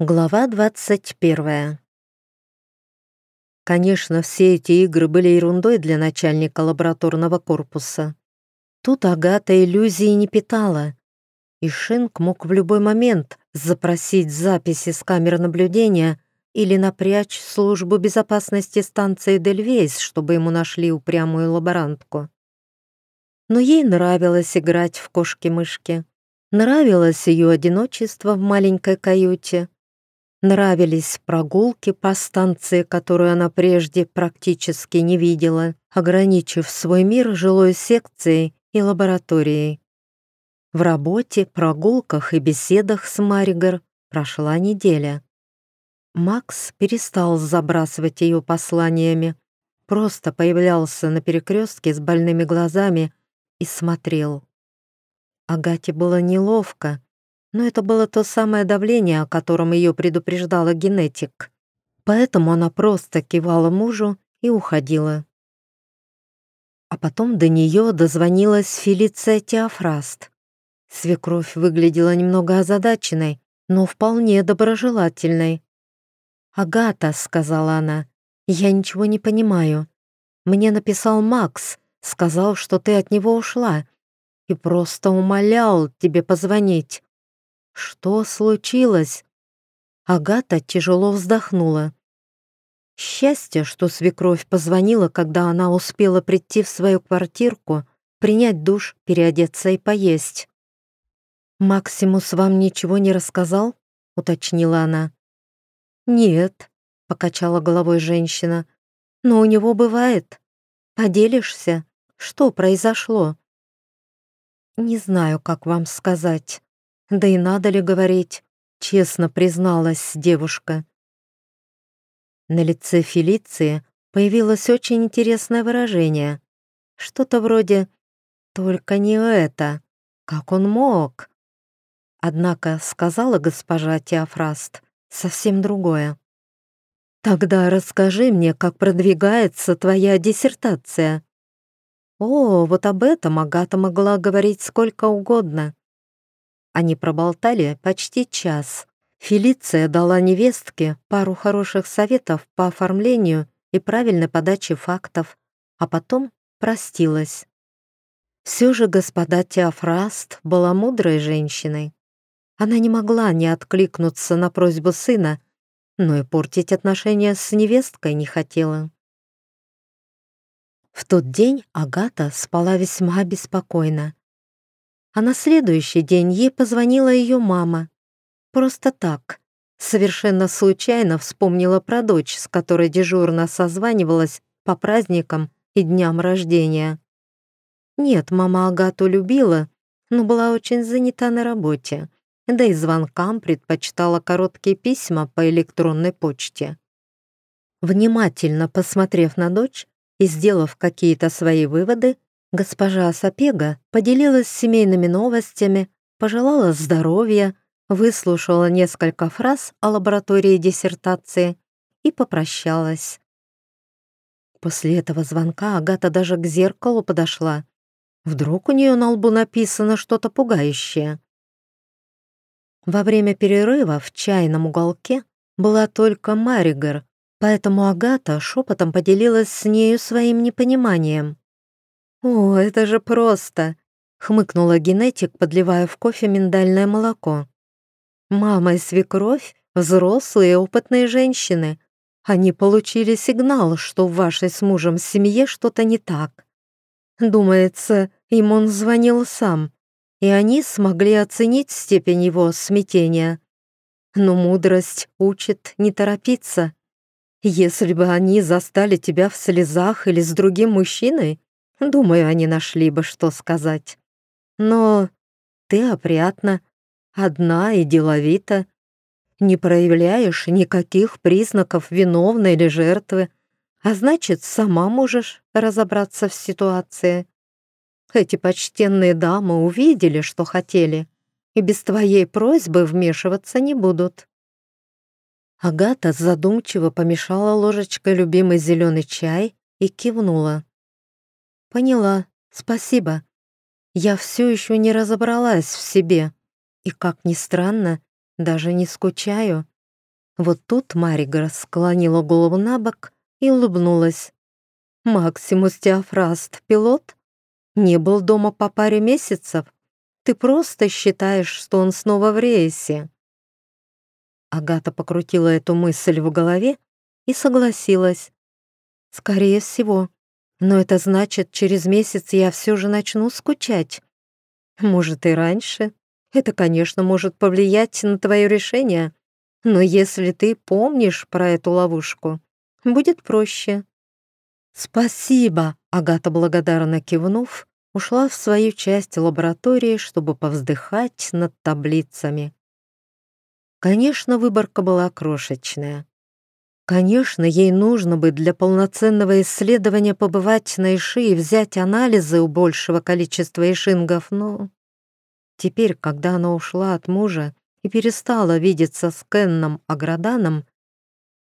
Глава 21 Конечно, все эти игры были ерундой для начальника лабораторного корпуса. Тут Агата иллюзии не питала. И Шинк мог в любой момент запросить записи с камер наблюдения или напрячь службу безопасности станции Дельвейс, чтобы ему нашли упрямую лаборантку. Но ей нравилось играть в кошки-мышки. Нравилось ее одиночество в маленькой каюте Нравились прогулки по станции, которую она прежде практически не видела, ограничив свой мир жилой секцией и лабораторией. В работе, прогулках и беседах с Маригар прошла неделя. Макс перестал забрасывать ее посланиями, просто появлялся на перекрестке с больными глазами и смотрел. Агате было неловко, но это было то самое давление, о котором ее предупреждала генетик. Поэтому она просто кивала мужу и уходила. А потом до нее дозвонилась Фелиция Теофраст. Свекровь выглядела немного озадаченной, но вполне доброжелательной. «Агата», — сказала она, — «я ничего не понимаю. Мне написал Макс, сказал, что ты от него ушла, и просто умолял тебе позвонить. Что случилось? Агата тяжело вздохнула. Счастье, что свекровь позвонила, когда она успела прийти в свою квартирку, принять душ, переодеться и поесть. «Максимус вам ничего не рассказал?» — уточнила она. «Нет», — покачала головой женщина, — «но у него бывает. Поделишься? Что произошло?» «Не знаю, как вам сказать. Да и надо ли говорить, честно призналась девушка. На лице Фелиции появилось очень интересное выражение. Что-то вроде «Только не это! Как он мог?» Однако сказала госпожа Теофраст совсем другое. «Тогда расскажи мне, как продвигается твоя диссертация». О, вот об этом Агата могла говорить сколько угодно. Они проболтали почти час. Фелиция дала невестке пару хороших советов по оформлению и правильной подаче фактов, а потом простилась. Все же господа Теофраст была мудрой женщиной. Она не могла не откликнуться на просьбу сына, но и портить отношения с невесткой не хотела. В тот день Агата спала весьма беспокойно. А на следующий день ей позвонила ее мама. Просто так. Совершенно случайно вспомнила про дочь, с которой дежурно созванивалась по праздникам и дням рождения. Нет, мама Агату любила, но была очень занята на работе, да и звонкам предпочитала короткие письма по электронной почте. Внимательно посмотрев на дочь и сделав какие-то свои выводы, Госпожа Сапега поделилась семейными новостями, пожелала здоровья, выслушала несколько фраз о лаборатории диссертации и попрощалась. После этого звонка Агата даже к зеркалу подошла. Вдруг у нее на лбу написано что-то пугающее. Во время перерыва в чайном уголке была только Маригар, поэтому Агата шепотом поделилась с нею своим непониманием. «О, это же просто!» — хмыкнула генетик, подливая в кофе миндальное молоко. «Мама и свекровь — взрослые опытные женщины. Они получили сигнал, что в вашей с мужем семье что-то не так. Думается, им он звонил сам, и они смогли оценить степень его смятения. Но мудрость учит не торопиться. Если бы они застали тебя в слезах или с другим мужчиной, Думаю, они нашли бы, что сказать. Но ты опрятна, одна и деловита. Не проявляешь никаких признаков виновной или жертвы, а значит, сама можешь разобраться в ситуации. Эти почтенные дамы увидели, что хотели, и без твоей просьбы вмешиваться не будут. Агата задумчиво помешала ложечкой любимый зеленый чай и кивнула. «Поняла, спасибо. Я все еще не разобралась в себе. И, как ни странно, даже не скучаю. Вот тут Маригра склонила голову на бок и улыбнулась. «Максимус Теофраст, пилот? Не был дома по паре месяцев? Ты просто считаешь, что он снова в рейсе?» Агата покрутила эту мысль в голове и согласилась. «Скорее всего. Но это значит, через месяц я все же начну скучать. Может, и раньше. Это, конечно, может повлиять на твое решение. Но если ты помнишь про эту ловушку, будет проще». «Спасибо!» — Агата, благодарно кивнув, ушла в свою часть лаборатории, чтобы повздыхать над таблицами. Конечно, выборка была крошечная. Конечно, ей нужно бы для полноценного исследования побывать на Иши и взять анализы у большего количества ишингов, но... Теперь, когда она ушла от мужа и перестала видеться с Кенном Аграданом,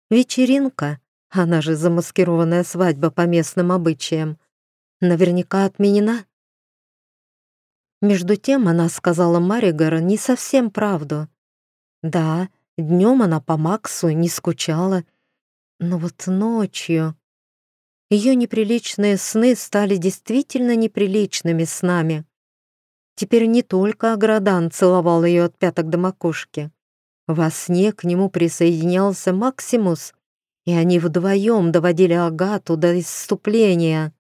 вечеринка, она же замаскированная свадьба по местным обычаям, наверняка отменена. Между тем она сказала Маригар не совсем правду. Да, днем она по Максу не скучала, но вот ночью... Ее неприличные сны стали действительно неприличными снами. Теперь не только Аградан целовал ее от пяток до макушки. Во сне к нему присоединялся Максимус, и они вдвоем доводили Агату до исступления.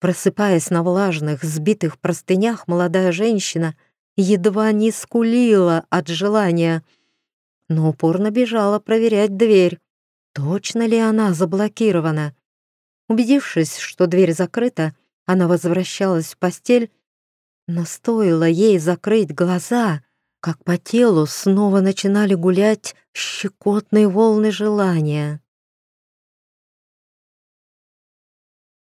Просыпаясь на влажных, сбитых простынях, молодая женщина едва не скулила от желания, но упорно бежала проверять дверь. Точно ли она заблокирована? Убедившись, что дверь закрыта, она возвращалась в постель, но стоило ей закрыть глаза, как по телу снова начинали гулять щекотные волны желания.